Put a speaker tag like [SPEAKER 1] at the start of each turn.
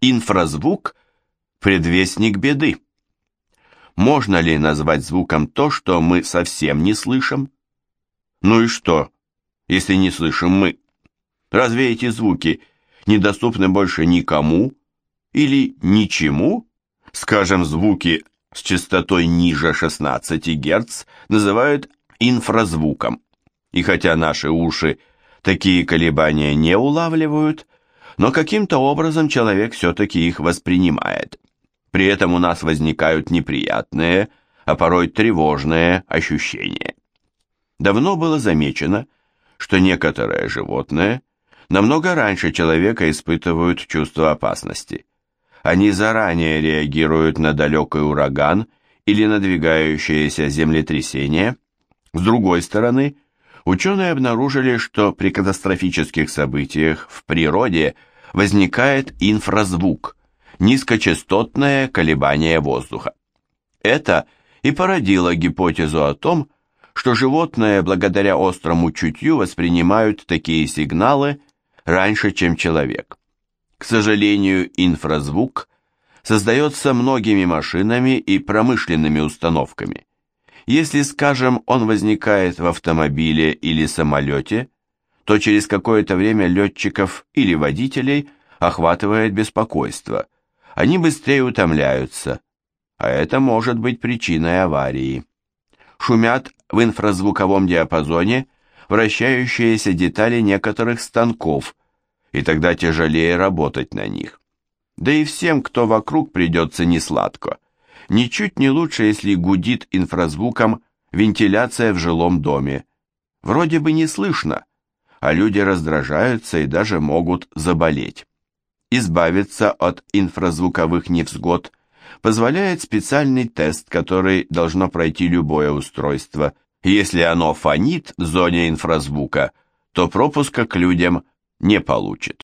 [SPEAKER 1] Инфразвук – предвестник беды. Можно ли назвать звуком то, что мы совсем не слышим? Ну и что, если не слышим мы? Разве эти звуки недоступны больше никому или ничему? Скажем, звуки с частотой ниже 16 Гц называют инфразвуком. И хотя наши уши такие колебания не улавливают, но каким-то образом человек все-таки их воспринимает. При этом у нас возникают неприятные, а порой тревожные ощущения. Давно было замечено, что некоторые животные намного раньше человека испытывают чувство опасности. Они заранее реагируют на далекий ураган или надвигающееся землетрясение. С другой стороны, ученые обнаружили, что при катастрофических событиях в природе возникает инфразвук, низкочастотное колебание воздуха. Это и породило гипотезу о том, что животные благодаря острому чутью воспринимают такие сигналы раньше, чем человек. К сожалению, инфразвук создается многими машинами и промышленными установками. Если, скажем, он возникает в автомобиле или самолете, то через какое-то время летчиков или водителей охватывает беспокойство. Они быстрее утомляются, а это может быть причиной аварии. Шумят в инфразвуковом диапазоне вращающиеся детали некоторых станков, и тогда тяжелее работать на них. Да и всем, кто вокруг, придется несладко. Ничуть не лучше, если гудит инфразвуком вентиляция в жилом доме. Вроде бы не слышно, а люди раздражаются и даже могут заболеть. Избавиться от инфразвуковых невзгод позволяет специальный тест, который должно пройти любое устройство. Если оно фонит в зоне инфразвука, то пропуска к людям не получит.